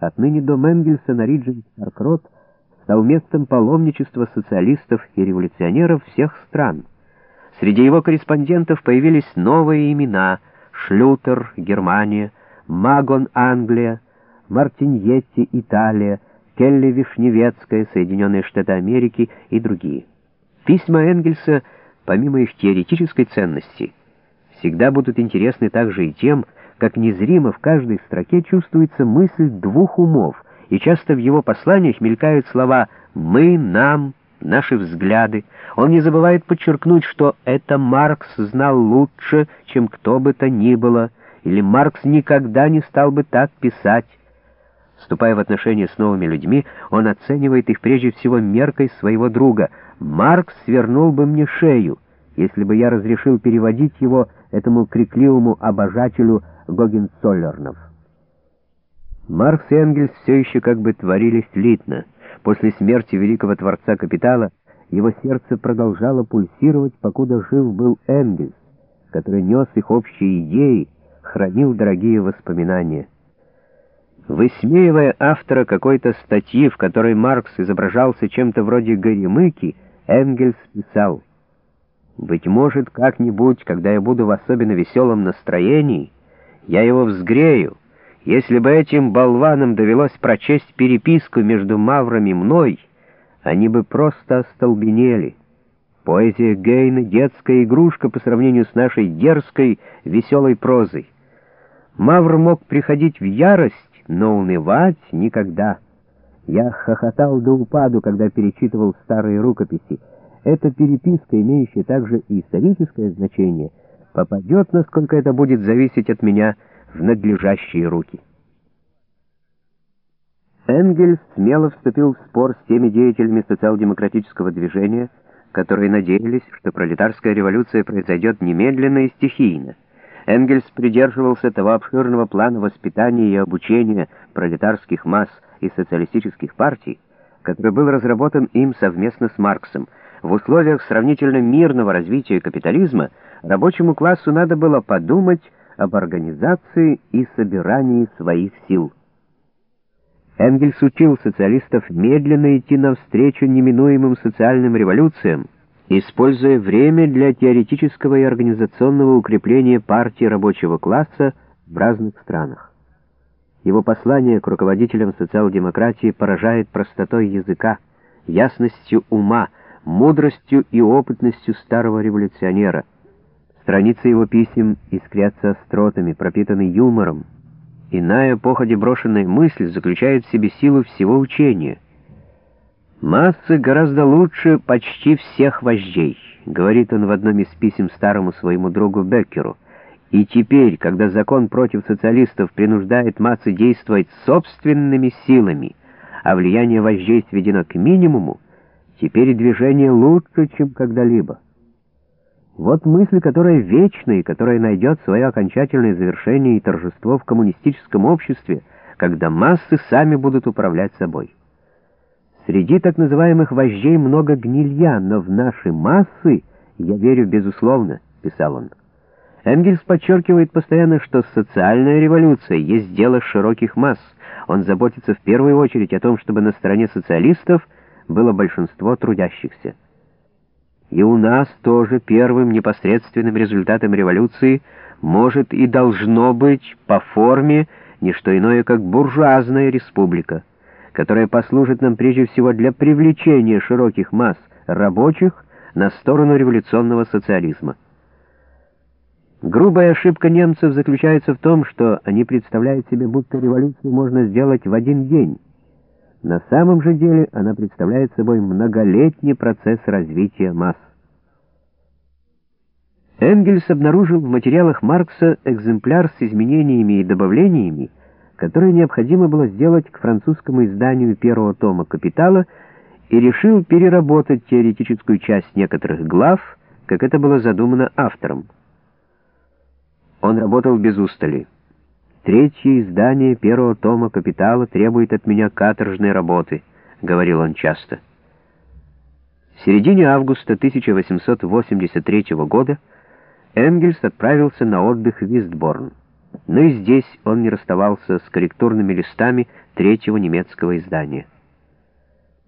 Отныне дом Энгельса на Риджин-Старкрот стал местом паломничества социалистов и революционеров всех стран. Среди его корреспондентов появились новые имена Шлютер, Германия, Магон, Англия, Мартиньетти, Италия, Келли Вишневецкая, Соединенные Штаты Америки и другие. Письма Энгельса, помимо их теоретической ценности, всегда будут интересны также и тем, как незримо в каждой строке чувствуется мысль двух умов, и часто в его посланиях мелькают слова «мы», «нам», «наши взгляды». Он не забывает подчеркнуть, что это Маркс знал лучше, чем кто бы то ни было, или Маркс никогда не стал бы так писать. Вступая в отношения с новыми людьми, он оценивает их прежде всего меркой своего друга. «Маркс свернул бы мне шею, если бы я разрешил переводить его этому крикливому обожателю Гогенцоллернов. Маркс и Энгельс все еще как бы творились слитно. После смерти великого творца капитала его сердце продолжало пульсировать, покуда жив был Энгельс, который нес их общие идеи, хранил дорогие воспоминания. Высмеивая автора какой-то статьи, в которой Маркс изображался чем-то вроде горемыки, Энгельс писал, «Быть может, как-нибудь, когда я буду в особенно веселом настроении, я его взгрею. Если бы этим болванам довелось прочесть переписку между Мавром и мной, они бы просто остолбенели. Поэзия Гейна — детская игрушка по сравнению с нашей дерзкой, веселой прозой. Мавр мог приходить в ярость, но унывать никогда. Я хохотал до упаду, когда перечитывал старые рукописи. Эта переписка, имеющая также и историческое значение — попадет, насколько это будет зависеть от меня, в надлежащие руки. Энгельс смело вступил в спор с теми деятелями социал-демократического движения, которые надеялись, что пролетарская революция произойдет немедленно и стихийно. Энгельс придерживался того обширного плана воспитания и обучения пролетарских масс и социалистических партий, который был разработан им совместно с Марксом. В условиях сравнительно мирного развития капитализма рабочему классу надо было подумать об организации и собирании своих сил. Энгельс учил социалистов медленно идти навстречу неминуемым социальным революциям, используя время для теоретического и организационного укрепления партии рабочего класса в разных странах. Его послание к руководителям социал-демократии поражает простотой языка, ясностью ума, мудростью и опытностью старого революционера — Страницы его писем искрятся остротами, пропитаны юмором. Иная походе брошенная мысль заключает в себе силу всего учения. «Массы гораздо лучше почти всех вождей», — говорит он в одном из писем старому своему другу Беккеру. «И теперь, когда закон против социалистов принуждает массы действовать собственными силами, а влияние вождей сведено к минимуму, теперь движение лучше, чем когда-либо». Вот мысль, которая вечна и которая найдет свое окончательное завершение и торжество в коммунистическом обществе, когда массы сами будут управлять собой. Среди так называемых вождей много гнилья, но в наши массы я верю безусловно, писал он. Энгельс подчеркивает постоянно, что социальная революция есть дело широких масс. Он заботится в первую очередь о том, чтобы на стороне социалистов было большинство трудящихся. И у нас тоже первым непосредственным результатом революции может и должно быть по форме не что иное, как буржуазная республика, которая послужит нам прежде всего для привлечения широких масс рабочих на сторону революционного социализма. Грубая ошибка немцев заключается в том, что они представляют себе, будто революцию можно сделать в один день. На самом же деле она представляет собой многолетний процесс развития масс. Энгельс обнаружил в материалах Маркса экземпляр с изменениями и добавлениями, которые необходимо было сделать к французскому изданию первого тома «Капитала» и решил переработать теоретическую часть некоторых глав, как это было задумано автором. Он работал без устали. Третье издание первого тома «Капитала» требует от меня каторжной работы, — говорил он часто. В середине августа 1883 года Энгельс отправился на отдых в Вистборн. Но и здесь он не расставался с корректурными листами третьего немецкого издания.